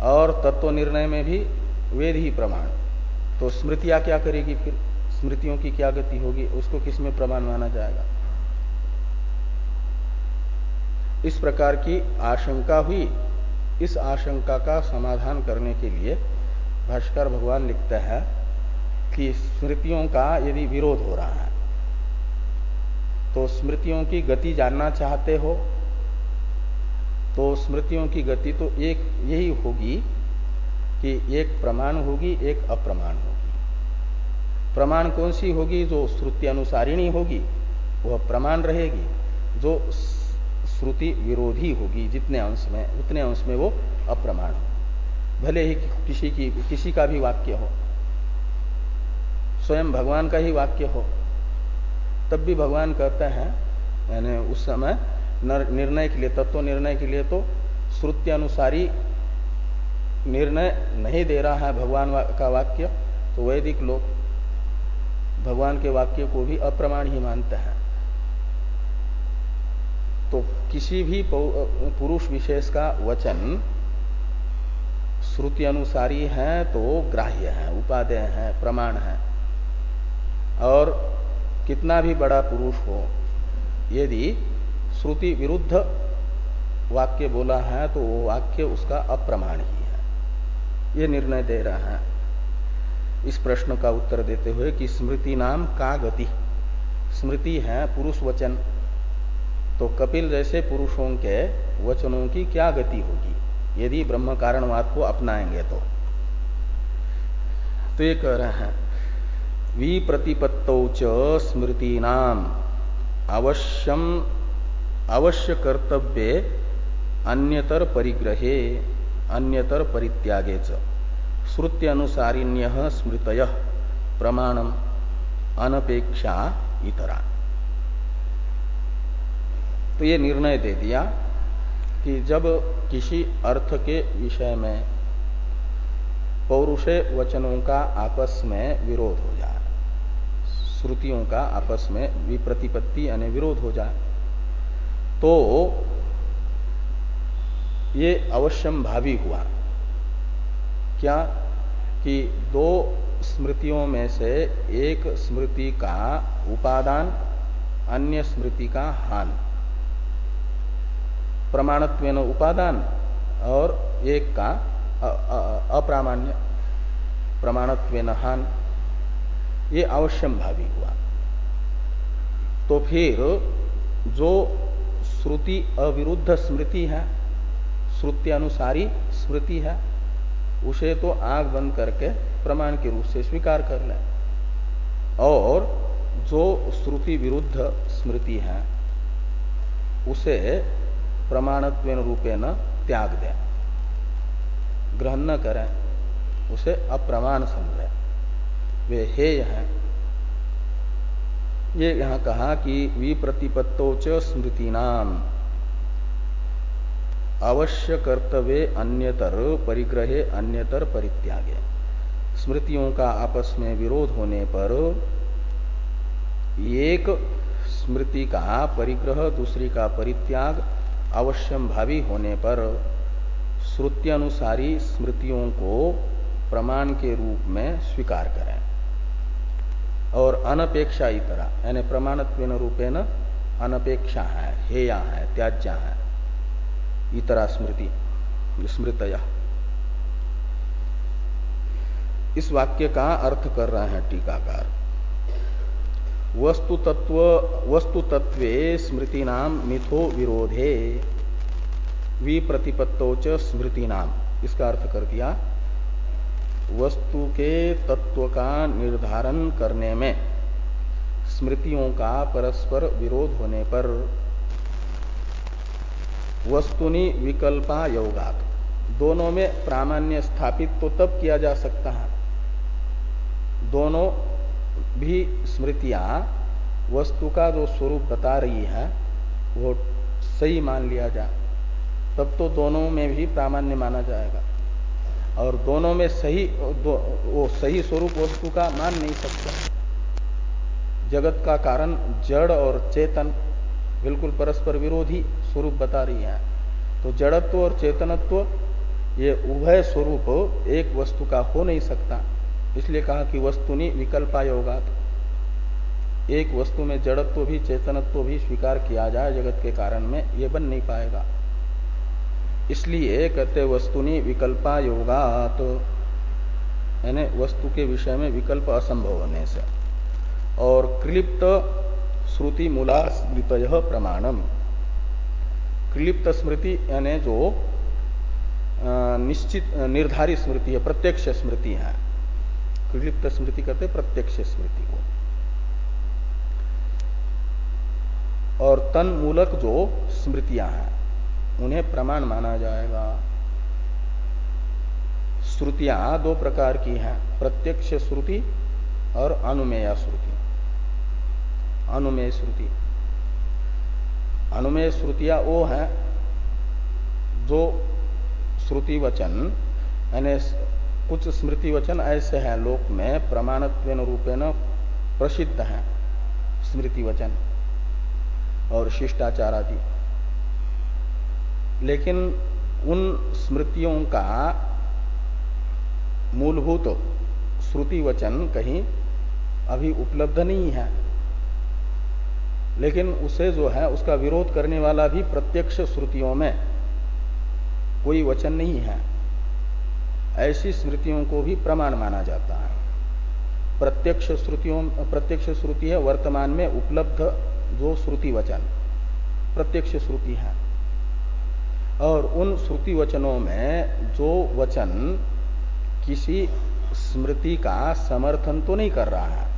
और तत्व निर्णय में भी वेद ही प्रमाण। तो स्मृतियाँ क्या करेगी फिर? स्मृतियों की क्या गति होगी? उसको किसमें प्रमाण माना जाएगा? इस प्रकार की आशंका हुई। इस आशंका का समाधान करने के लिए भाष्कर भगवान लिखते हैं कि स्मृतियों का यदि विरोध हो रहा है तो स्मृतियों की गति जानना चाहते हो तो स्मृतियों की गति तो एक यही होगी कि एक प्रमाण होगी, एक अप्रमाण होगी। प्रमाण कौन सी होगी? जो श्रुति अनुसारिणी होगी, वह प्रमाण रहेगी। जो श्रुति विरोधी होगी, जितने अंश में, उतने अंश में वो अप्रमाण हो भले ही किसी की, किसी का भी वाक्य हो, स्वयं भगवान का ही वाक्य हो तब भी भगवान कहते हैं, यानी उस समय निर्णय के लिए, तत्व निर्णय के लिए तो श्रुति अनुसारी निर्णय नहीं दे रहा है भगवान का वाक्य तो वैदिक लोग भगवान के वाक्य को भी अप्रमाण ही मानते हैं। तो किसी भी पुरुष विशेष का वचन श्रुति अनुसारी है तो ग्राह्य है, उपादेय है, प्रमाण है। और कितना भी बड़ा पुरुष हो, यदि श्रुति विरुद्ध वाक्य बोला है तो वो वाक्य उसका अप्रमाण ही है। ये निर्णय दे रहा है। इस प्रश्न का उत्तर देते हुए कि स्मृति नाम का गति स्मृति है पुरुष वचन। तो कपिल जैसे पुरुषों के वचनों की क्या गति होगी? यदि ब्रह्म कारणवाद को अपनाएँगे तो। तो ये कह रहे हैं विप्रतिपत्तौ च स्मृति नाम अवश्यम अवश्य कर्तव्य अन्यतर परिग्रहे, अन्यतर परित्यागे च। श्रुति अनुसारिण्य स्मृत प्रमाणम अनपेक्षा इतरा। तो ये निर्णय दे दिया कि जब किसी अर्थ के विषय में, पौरुषे वचनों का आपस में विरोध हो जाए श्रुतियों का आपस में विप्रतिपत्ति यानी विरोध हो जाए। तो ये अवश्यम भावी हुआ। क्या? कि दो स्मृतियों में से एक स्मृति का उपादान, अन्य स्मृति का हान। प्रमाणत्व उपादान और एक का अप्रामाण्य। प्रमाणत्व हान। ये अवश्यम भावी हुआ। तो फिर जो श्रुति अविरुद्ध स्मृति है श्रुति अनुसारी स्मृति है, उसे तो आग बंद करके प्रमाण के रूप से स्वीकार कर ले। और जो श्रुति विरुद्ध स्मृति है, उसे प्रमाणत्व रूपेण त्याग दें। ग्रहण न करें, उसे अप्रमाण समझे। वे हेय हैं। ये यहाँ कहा कि विप्रतिपत्तोच स्मृति नाम अवश्य कर्तव्य अन्यतर, परिग्रहे अन्यतर परित्यागे। स्मृतियों का आपस में विरोध होने पर एक स्मृति का परिग्रह, दूसरी का परित्याग अवश्यम भावी होने पर श्रुत्यनुसारी स्मृतियों को प्रमाण के रूप में स्वीकार करें। और अनपेक्षा इतरा, यानी प्रमाणत्व रूपे न अनपेक्षा है, हेया है, त्याज्या है, इतरा स्मृति स्मृत इस वाक्य का अर्थ कर रहे हैं टीकाकार। वस्तु तत्व वस्तु तत्वे स्मृति नाम मिथो विरोधे विप्रतिपत्तोच स्मृति नाम इसका अर्थ कर दिया। वस्तु के तत्व का निर्धारण करने में स्मृतियों का परस्पर विरोध होने पर वस्तुनि विकल्पा योगात। दोनों में प्रामाण्य स्थापित तो तब किया जा सकता है। दोनों भी स्मृतियाँ वस्तु का जो स्वरूप बता रही है, वो सही मान लिया जाए, तब तो दोनों में भी प्रामाण्य माना जाएगा। और दोनों में सही दो, वो सही स्वरूप वस्तु का मान नहीं सकते। जगत का कारण जड़ और चेतन बिल्कुल परस्पर विरोधी स्वरूप बता रही है। तो जड़त्व और चेतनत्व ये उभय स्वरूप एक वस्तु का हो नहीं सकता। इसलिए कहा कि वस्तुनि विकल्पा योगात एक वस्तु में जड़त्व भी चेतनत्व भी स्वीकार किया जाए जगत के कारण में ये बन नहीं पाएगा। इसलिए कहते वस्तुनि विकल्पा योगात यानी वस्तु के विषय में विकल्प असंभव होने से। और क्लिप्त श्रुति मूला स्मृत प्रमाणम। क्लिप्त स्मृति यानी जो निश्चित, निर्धारित स्मृति है, प्रत्यक्ष स्मृति है। क्लिप्त स्मृति करते प्रत्यक्ष स्मृति को। और तन मूलक जो स्मृतियाँ हैं उन्हें प्रमाण माना जाएगा। श्रुतियाँ दो प्रकार की हैं, प्रत्यक्ष श्रुति और अनुमेय श्रुति। अनुमेय श्रुति। अनुमेय श्रुतियाँ वो हैं जो श्रुति वचन, यानी कुछ स्मृति वचन ऐसे हैं, लोक में प्रमाणत्व रूपेण प्रसिद्ध हैं स्मृति वचन और शिष्टाचार आदि लेकिन उन स्मृतियों का मूलभूत श्रुति वचन कहीं अभी उपलब्ध नहीं है। लेकिन उसे जो है, उसका विरोध करने वाला भी प्रत्यक्ष श्रुतियों में कोई वचन नहीं है। ऐसी स्मृतियों को भी प्रमाण माना जाता है। प्रत्यक्ष श्रुतियों, प्रत्यक्ष श्रुति है, वर्तमान में उपलब्ध जो श्रुति वचन, प्रत्यक्ष श्रुति है। और उन श्रुति वचनों में जो वचन किसी स्मृति का समर्थन तो नहीं कर रहा है,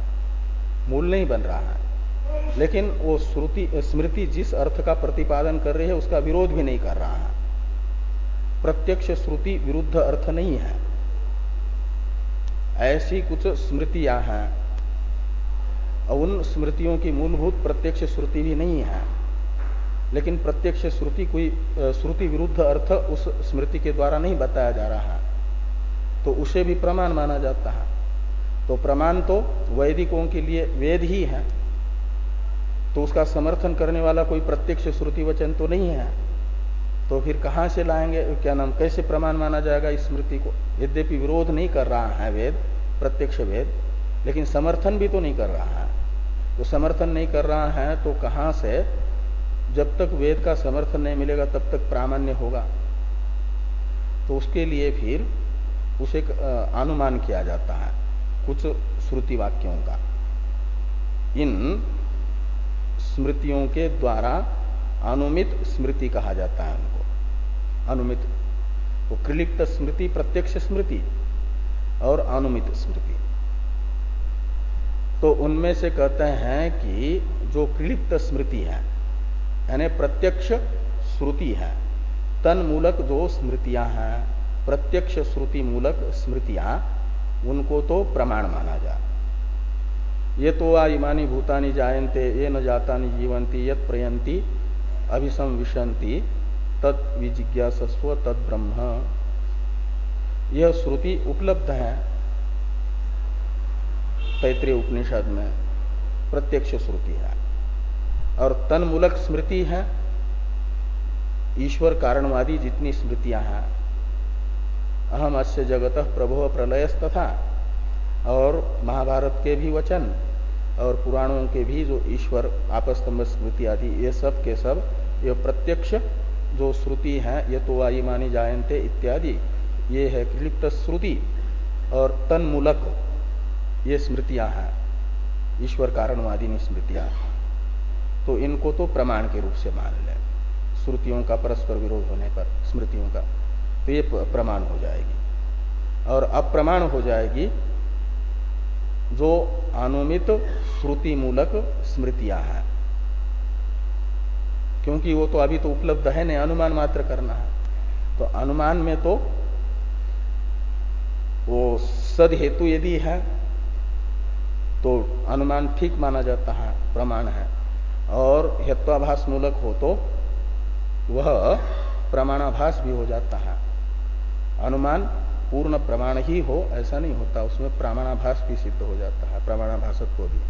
मूल नहीं बन रहा है, लेकिन वो श्रुति, स्मृति जिस अर्थ का प्रतिपादन कर रही है, उसका विरोध भी नहीं कर रहा है। प्रत्यक्ष श्रुति विरुद्ध अर्थ नहीं है। ऐसी कुछ स्मृतियाँ हैं उन स्मृतियों की मूलभूत प्रत्यक्ष श्रुति भी नहीं है। लेकिन प्रत्यक्ष श्रुति कोई श्रुति विरुद्ध अर्थ उस स्मृति के द्वारा नहीं बताया जा रहा। तो उसे भी प्रमाण माना जाता है। तो प्रमाण तो वैदिकों के लिए वेद ही है। तो उसका समर्थन करने वाला कोई प्रत्यक्ष श्रुति वचन तो नहीं है। तो फिर कहाँ से लाएँगे? क्या नाम, कैसे प्रमाण माना जाएगा इस स्मृति को? यद्यपि विरोध नहीं कर रहा है वेद, प्रत्यक्ष वेद, लेकिन समर्थन भी तो नहीं कर रहा है। तो समर्थन नहीं कर रहा है तो कहाँ से जब तक वेद का समर्थन नहीं मिलेगा, तब तक प्रामाण्य होगा। तो उसके लिए फिर उसे अनुमान किया जाता है, कुछ श्रुति वाक्यों का। इन स्मृतियों के द्वारा अनुमित स्मृति कहा जाता है उनको। अनुमित। वो तो कृलिप्त स्मृति, प्रत्यक्ष स्मृति और अनुमित स्मृति। तो उनमें से कहते हैं कि जो कृलिप्त स्मृति है यानी प्रत्यक्ष श्रुति है। तन मूलक जो स्मृतियाँ हैं, प्रत्यक्ष श्रुति मूलक स्मृतियाँ, उनको तो प्रमाण माना जा। ये तो आ इमानी भूतानी जायन्ते, ये न जाता जीवंती यत प्रयंती अभिसम विशंति तद विजिज्ञासस्व, तद ब्रह्म। यह श्रुति उपलब्ध है तैतृय उपनिषद में, प्रत्यक्ष श्रुति है। और तन मूलक स्मृति है, ईश्वर कारणवादी जितनी स्मृतियाँ हैं। अहम अस्य जगत प्रभो प्रलय तथा, और महाभारत के भी वचन, और पुराणों के भी जो ईश्वर आपस्तंभ स्मृति आदि, ये सब के सब, ये प्रत्यक्ष जो श्रुति है, ये तो वाई मानी जायन्ते इत्यादि, ये है क्लिप्त श्रुति, और तन्मूलक ये स्मृतियाँ हैं, ईश्वर कारणवादी स्मृतियाँ। तो इनको तो प्रमाण के रूप से मान लें। श्रुतियों का परस्पर विरोध होने पर, स्मृतियों का तो ये प्रमाण हो जाएगी। और अप्रमाण हो जाएगी जो अनुमित श्रुति मूलक स्मृतियाँ हैं। क्योंकि वो तो अभी तो उपलब्ध है, नहीं, अनुमान मात्र करना है। तो अनुमान में तो वो सद हेतु यदि है तो अनुमान ठीक माना जाता है, प्रमाण है। और हेत्वाभास मूलक हो तो वह प्रमाणाभास भी हो जाता है। अनुमान पूर्ण प्रमाण ही हो, ऐसा नहीं होता। उसमें प्रमाणाभास भी सिद्ध हो जाता है प्रमाणाभाषक को भी।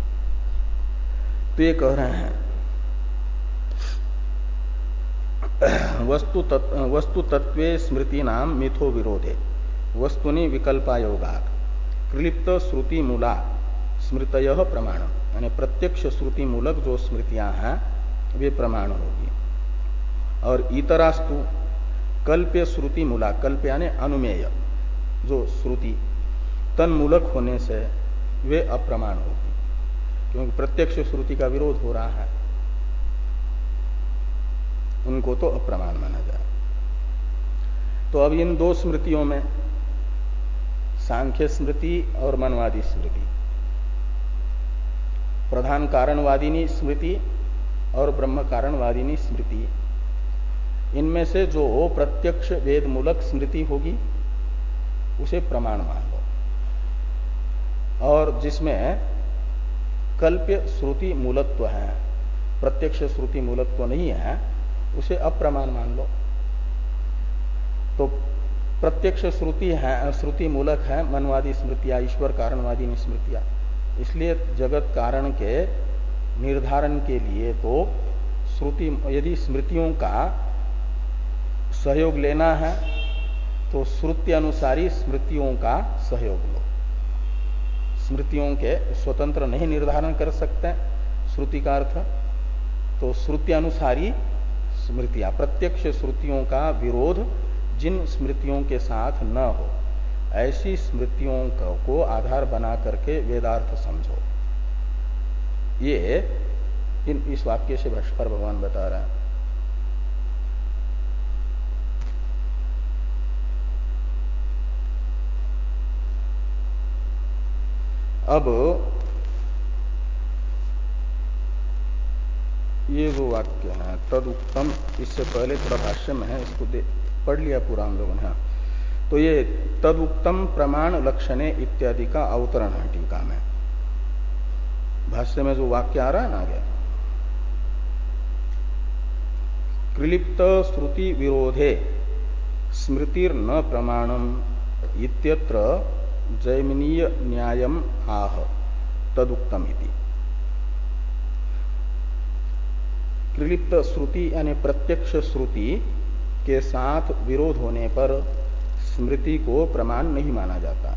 तो ये कह रहे हैं, वस्तु तत्व वस्तु तत्व स्मृति नाम मिथो विरोधे, वस्तुनि विकल्पायोगा क्लिप्त श्रुति मूला स्मृत प्रमाण यानी प्रत्यक्ष श्रुति मूलक जो स्मृतियाँ हैं, वे प्रमाण होगी। और इतरास्तु कल्प्य श्रुति मूला कल्प यानी अनुमेय, जो श्रुति तन्मूलक होने से वे अप्रमाण होगी, क्योंकि प्रत्यक्ष श्रुति का विरोध हो रहा है। उनको तो अप्रमाण माना जाए। तो अब इन दो स्मृतियों में सांख्य स्मृति और मनवादी स्मृति। प्रधान कारणवादिनी स्मृति और ब्रह्म कारणवादिनी स्मृति। इनमें से जो हो प्रत्यक्ष वेद मूलक स्मृति होगी, उसे प्रमाण मान लो। और जिसमें कल्प्य श्रुति मूलत्व है, प्रत्यक्ष श्रुति मूलत्व नहीं है, उसे अप्रमाण मान लो। तो प्रत्यक्ष श्रुति है, श्रुति मूलक है, मनवादी स्मृतियाँ, ईश्वर कारणवादी स्मृतियाँ। इसलिए जगत कारण के निर्धारण के लिए तो श्रुति, यदि स्मृतियों का सहयोग लेना है तो श्रुति अनुसारी स्मृतियों का सहयोग लो। स्मृतियों के स्वतंत्र नहीं निर्धारण कर सकते श्रुति का अर्थ। तो श्रुति अनुसारी स्मृतियाँ, प्रत्यक्ष श्रुतियों का विरोध जिन स्मृतियों के साथ न हो। ऐसी स्मृतियों को आधार बना करके वेदार्थ समझो ये इन इस वाक्य से भ्रष्पर भगवान बता रहे हैं अब ये वो वाक्य है तद उत्तम इससे पहले थोड़ा भाष्य में है, इसको पढ़ लिया पूरा हम लोगों ने हाँ। तो ये तदुक्तम प्रमाण लक्षणे इत्यादि का अवतरण है टीका में। भाष्य में जो वाक्य आ रहा है ना आगे। कृलिप्त श्रुति विरोधे, स्मृतिर न प्रमाणम इत्यत्र जैमिनीय न्यायम आह, तदुक्तम इति। कृलिप्त श्रुति यानी प्रत्यक्ष श्रुति के साथ विरोध होने पर स्मृति को प्रमाण नहीं माना जाता।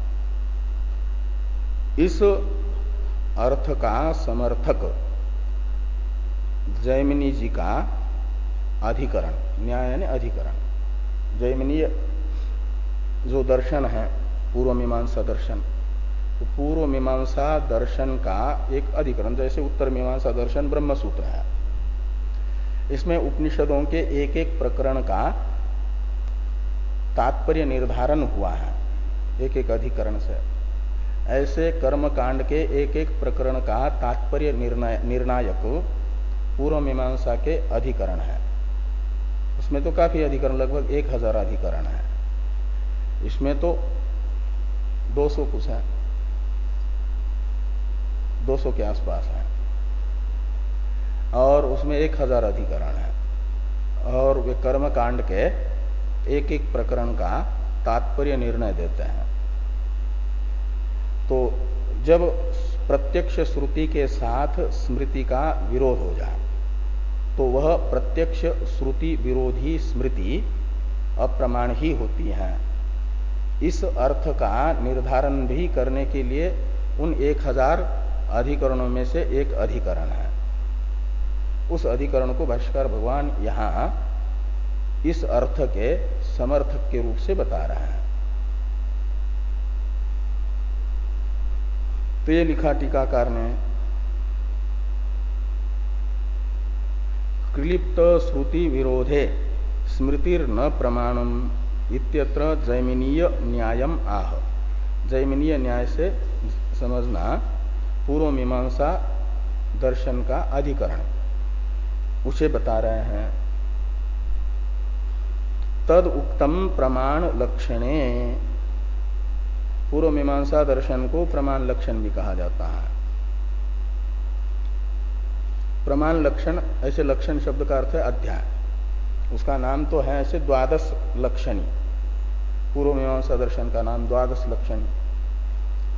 इस अर्थ का समर्थक जैमिनी जी का अधिकरण, न्याय यानी अधिकरण। जैमिनीय जो दर्शन है, पूर्व मीमांसा दर्शन तो पूर्व मीमांसा दर्शन का एक अधिकरण, जैसे उत्तर मीमांसा दर्शन ब्रह्म सूत्र है। इसमें उपनिषदों के एक एक प्रकरण का तात्पर्य निर्धारण हुआ है। एक एक अधिकरण से। ऐसे कर्म कांड के एक एक प्रकरण का तात्पर्य निर्णायक पूर्व मीमांसा के अधिकरण है। उसमें तो काफ़ी अधिकरण, लगभग एक हज़ार अधिकरण है। इसमें तो 200 कुछ है। 200 के आसपास है। और उसमें एक हज़ार अधिकरण है। और वे कर्म कांड के एक एक प्रकरण का तात्पर्य निर्णय देते हैं। तो जब प्रत्यक्ष श्रुति के साथ स्मृति का विरोध हो जाए तो वह प्रत्यक्ष श्रुति विरोधी स्मृति अप्रमाण ही होती है। इस अर्थ का निर्धारण भी करने के लिए उन एक हज़ार अधिकरणों में से एक अधिकरण है। उस अधिकरण को भाष्कर भगवान यहाँ इस अर्थ के समर्थक के रूप से बता रहा है। तो ये लिखा टीकाकार ने, क्लिप्त श्रुति विरोधे स्मृतिर न प्रमाणम इत्यत्र जैमिनीय न्यायम आह। जैमिनीय न्याय से समझना पूर्व मीमांसा दर्शन का अधिकरण। उसे बता रहे हैं तद उक्तम प्रमाण लक्षणे। पूर्व मीमांसा दर्शन को प्रमाण लक्षण भी कहा जाता है। प्रमाण लक्षण, ऐसे लक्षण शब्द का अर्थ है अध्याय। उसका नाम तो है ऐसे द्वादश लक्षणी। पूर्व मीमांसा दर्शन का नाम द्वादश लक्षणी।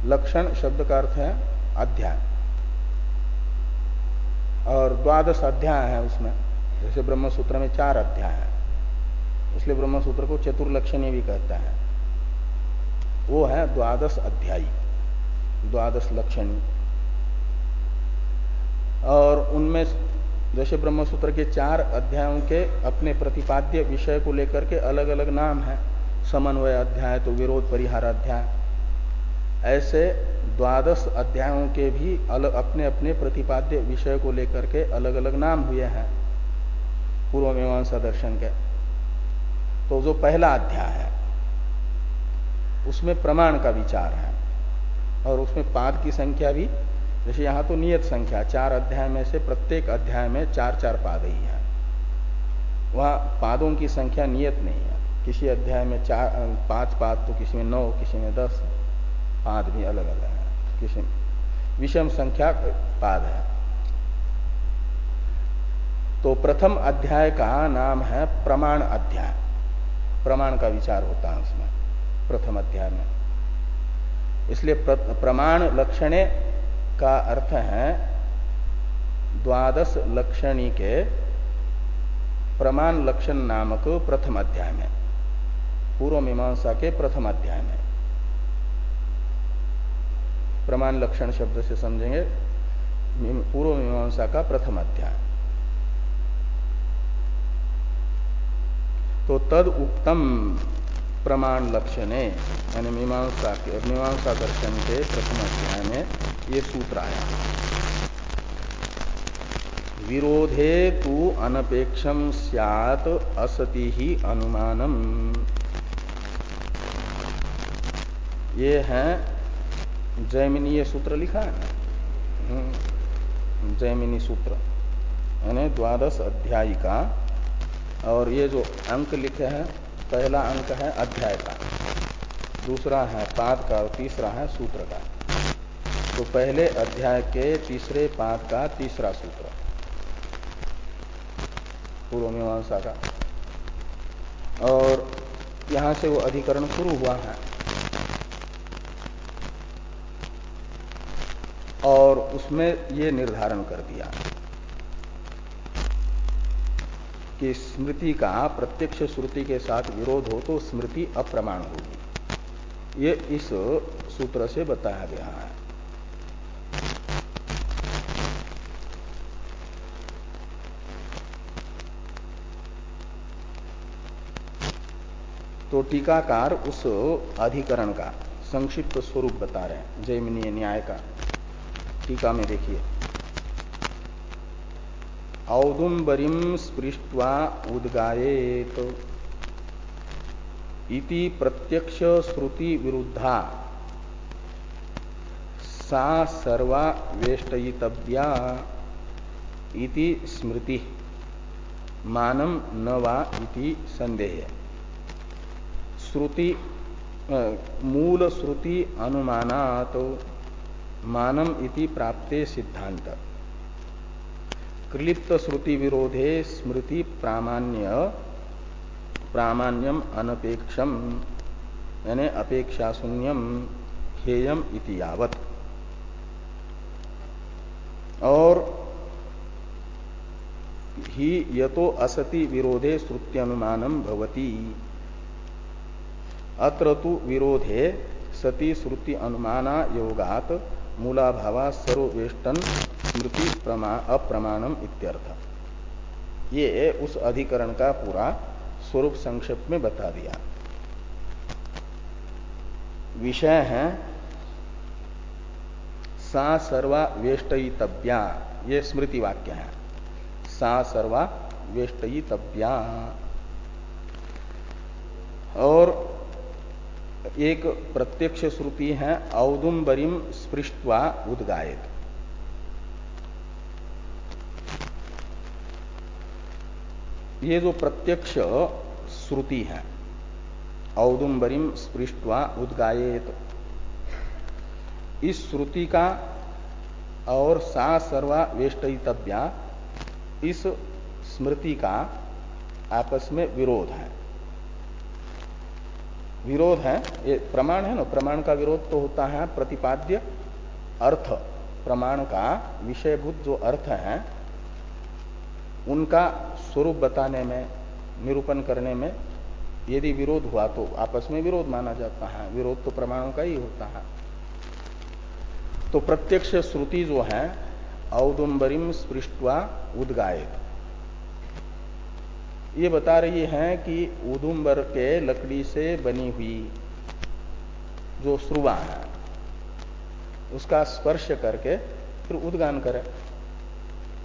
लक्षण शब्द का अर्थ है अध्याय। और द्वादश अध्याय है उसमें। जैसे ब्रह्म सूत्र में चार अध्याय है। इसलिए ब्रह्म सूत्र को चतुर्लक्षणी भी कहता है। वो है द्वादश अध्यायी, द्वादश लक्षणी। और उनमें जैसे ब्रह्म सूत्र के चार अध्यायों के अपने प्रतिपाद्य विषय को लेकर के अलग अलग नाम है। समन्वय अध्याय तो विरोध परिहार अध्याय। ऐसे द्वादश अध्यायों के भी अलग अपने अपने प्रतिपाद्य विषय को लेकर के अलग अलग नाम हुए हैं। पूर्व मीमांसा दर्शन के। तो जो पहला अध्याय है, उसमें प्रमाण का विचार है और उसमें पाद की संख्या भी, जैसे यहाँ तो नियत संख्या, चार अध्याय में से प्रत्येक अध्याय में चार चार पाद ही है। वहाँ पादों की संख्या नियत नहीं है। किसी अध्याय में चार, पाँच पाद तो किसी में नौ, किसी में दस पाद भी अलग अलग है। किसी विषम संख्या पाद है। तो प्रथम अध्याय का नाम है प्रमाण अध्याय। प्रमाण का विचार होता है उसमें, प्रथम अध्याय में। इसलिए प्रमाण लक्षणे का अर्थ है, द्वादश लक्षणी के प्रमाण लक्षण नामक प्रथम अध्याय में, पूर्व मीमांसा के प्रथम अध्याय में। प्रमाण लक्षण शब्द से समझेंगे पूर्व मीमांसा का प्रथम अध्याय। तो तद उक्तम प्रमाण लक्षणे यानी मीमांसा के मीमांसा दर्शन के प्रथम अध्याय में ये सूत्र आया। विरोधे तु अनपेक्षम सियात असति ही अनुमानम। ये है जैमिनीय सूत्र लिखा है हम्म, जैमिनी सूत्र यानी द्वादश अध्याय का और ये जो अंक लिखे हैं, पहला अंक है अध्याय का। दूसरा है पाद का और तीसरा है सूत्र का। तो पहले अध्याय के तीसरे पाद का तीसरा सूत्र। पूर्व मीमांसा का। और यहाँ से वो अधिकरण शुरू हुआ है। और उसमें ये निर्धारण कर दिया। कि स्मृति का, प्रत्यक्ष श्रुति के साथ विरोध हो तो स्मृति अप्रमाण होगी। ये इस सूत्र से बताया गया है। तो टीकाकार उस अधिकरण का संक्षिप्त स्वरूप बता रहे हैं जयमिनीय न्याय का। टीका में देखिए। औदुम्बरीम स्पृष्टवा उदगाएत इति प्रत्यक्ष श्रुति विरुद्धा सा सर्वा वेष्टयितव्या इति स्मृति। मानम न वा इति संदेह श्रुति मूल श्रुति अनुमानात तो मानम इति प्राप्ते सिद्धांत क्लिप्त श्रुति विरोधे स्मृति प्रामाण्य, प्रामाण्यम अनपेक्षम, यानी अपेक्षा शून्यम हेयम इति यावत। और ही यतो असति विरोधे श्रुत्यनुमानम भवती। अत्र तु विरोधे सती श्रुति अनुमाना योगात मूलाभावा सर्वेष्टन स्मृति प्रमा, अप्रमाणम इत्यर्थ। ये उस अधिकरण का पूरा स्वरूप संक्षेप में बता दिया। विषय है सा सर्वा वेष्टयितव्या ये स्मृति वाक्य है। सा सर्वा वेष्टयितव्या। और एक प्रत्यक्ष श्रुति है औदुम्बरिम स्पृष्टवा उदगायत। ये जो प्रत्यक्ष श्रुति है औदुम्बरिम स्पृष्टवा उदगायत, इस श्रुति का और सा सर्वा वेष्टितव्या इस स्मृति का आपस में विरोध है। विरोध है, ये प्रमाण है ना? प्रमाण का विरोध तो होता है प्रतिपाद्य अर्थ। प्रमाण का विषयभूत जो अर्थ है, उनका स्वरूप बताने में, निरूपण करने में यदि विरोध हुआ तो आपस में विरोध माना जाता है। विरोध तो प्रमाणों का ही होता है। तो प्रत्यक्ष श्रुति जो है औदुम्बरिम स्पृष्टवा उदगायत। ये बता रही है कि उदुम्बर के लकड़ी से बनी हुई जो श्रुवा है, उसका स्पर्श करके फिर उद्गान करें।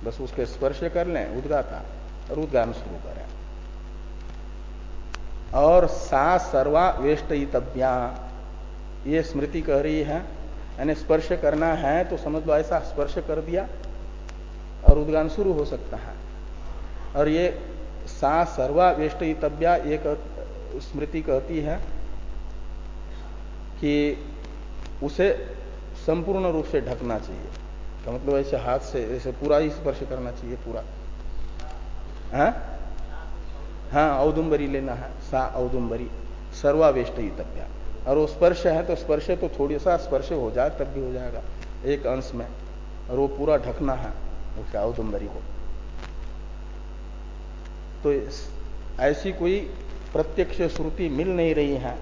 बस उसके स्पर्श कर लें, उद्गाता, और उद्गान शुरू करें। और सा सर्वा वेष्टितव्या ये स्मृति कह रही है, यानी स्पर्श करना है तो समझ लो ऐसा स्पर्श कर दिया, और उद्गान शुरू हो सकता है। और ये सा सर्वा वेष्टितव्या एक स्मृति कहती है कि उसे संपूर्ण रूप से ढकना चाहिए। का मतलब ऐसे हाथ से, ऐसे पूरा ही स्पर्श करना चाहिए पूरा। हाँ? हाँ औदुम्बरी लेना है, सा औदुम्बरी सर्वावेष्टितव्या और वो स्पर्श है तो स्पर्श तो थोड़ी सा स्पर्श हो जाए, तब भी हो जाएगा। एक अंश में, और वो पूरा ढकना है उस औदुम्बरी को तो ऐसी कोई प्रत्यक्ष श्रुति मिल नहीं रही है।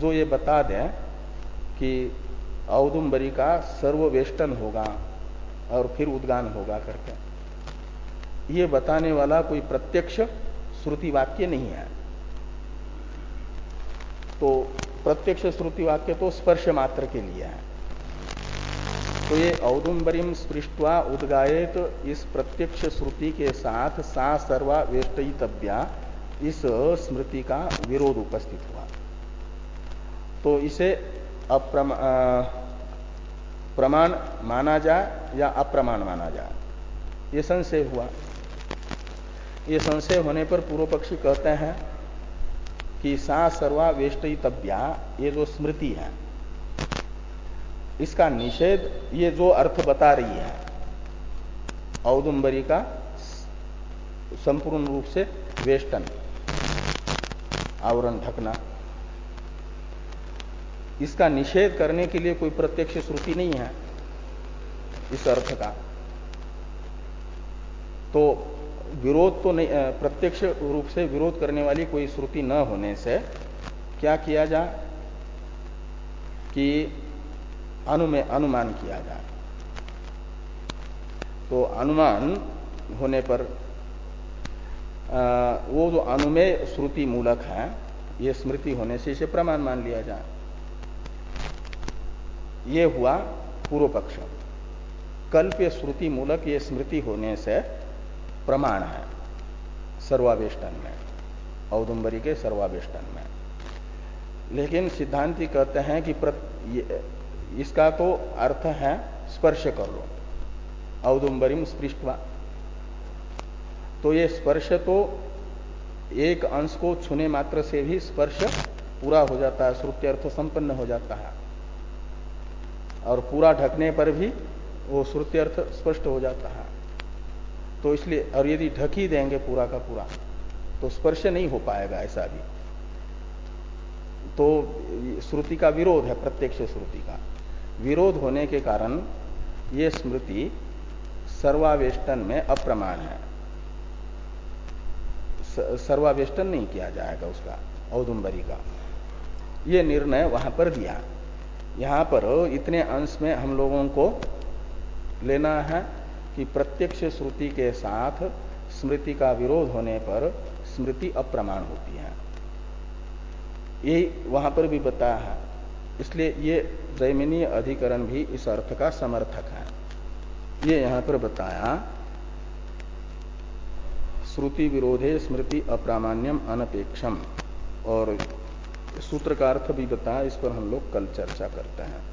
जो ये बता दें कि औदुम्बरी का सर्ववेष्टन होगा और फिर उद्गान होगा करके। ये बताने वाला कोई प्रत्यक्ष श्रुति वाक्य नहीं है। तो प्रत्यक्ष श्रुति वाक्य तो स्पर्श मात्र के लिए है। तो ये औदुम्बरिम स्पृष्टवा उदगायत इस प्रत्यक्ष श्रुति के साथ सा सर्वा वेष्टितव्या इस स्मृति का विरोध उपस्थित हुआ। तो इसे प्रमाण माना जाए या अप्रमाण माना जाए ये संशय हुआ। ये संशय होने पर पूर्व पक्षी कहते हैं कि सा सर्वा वेष्टितव्या ये जो स्मृति है इसका निषेध ये जो अर्थ बता रही है औदुम्बरी का संपूर्ण रूप से वेष्टन, आवरण ढकना, इसका निषेध करने के लिए कोई प्रत्यक्ष श्रुति नहीं है इस अर्थ का। तो विरोध तो नहीं, प्रत्यक्ष रूप से विरोध करने वाली कोई श्रुति न होने से क्या किया जाए कि अनुमेय अनुमान किया जाए। तो अनुमान होने पर आ, वो जो अनुमेय श्रुति मूलक है ये स्मृति होने से इसे प्रमाण मान लिया जाए। ये हुआ पूर्व पक्ष कल्प श्रुति मूलक ये स्मृति होने से प्रमाण है सर्वावेष्टन में औदुम्बरी के सर्वावेष्टन में। लेकिन सिद्धांति कहते हैं कि इसका तो अर्थ है स्पर्श कर लो। औदुम्बरिम स्पृष्टवा। तो ये स्पर्श तो एक अंश को छूने मात्र से भी स्पर्श पूरा हो जाता है श्रुति अर्थ संपन्न हो जाता है। और पूरा ढकने पर भी वो श्रुति अर्थ स्पष्ट हो जाता है। तो इसलिए, और यदि ढक ही देंगे पूरा का पूरा तो स्पर्श नहीं हो पाएगा ऐसा भी। तो श्रुति का विरोध है, प्रत्यक्ष श्रुति का। विरोध होने के कारण ये स्मृति सर्वावेष्टन में अप्रमाण है। सर्वावेष्टन नहीं किया जाएगा उसका औदुम्बरी का। ये निर्णय वहाँ पर दिया। यहाँ पर इतने अंश में हम लोगों को लेना है कि प्रत्यक्ष श्रुति के साथ स्मृति का विरोध होने पर स्मृति अप्रमाण होती है। यही वहाँ पर भी बताया है। इसलिए ये जैमिनी अधिकरण भी इस अर्थ का समर्थक है। ये यहाँ पर बताया, श्रुति विरोधे स्मृति अप्रामाण्यम अनपेक्षम। और सूत्र का अर्थ भी बताया, इस पर हम लोग कल चर्चा करते हैं।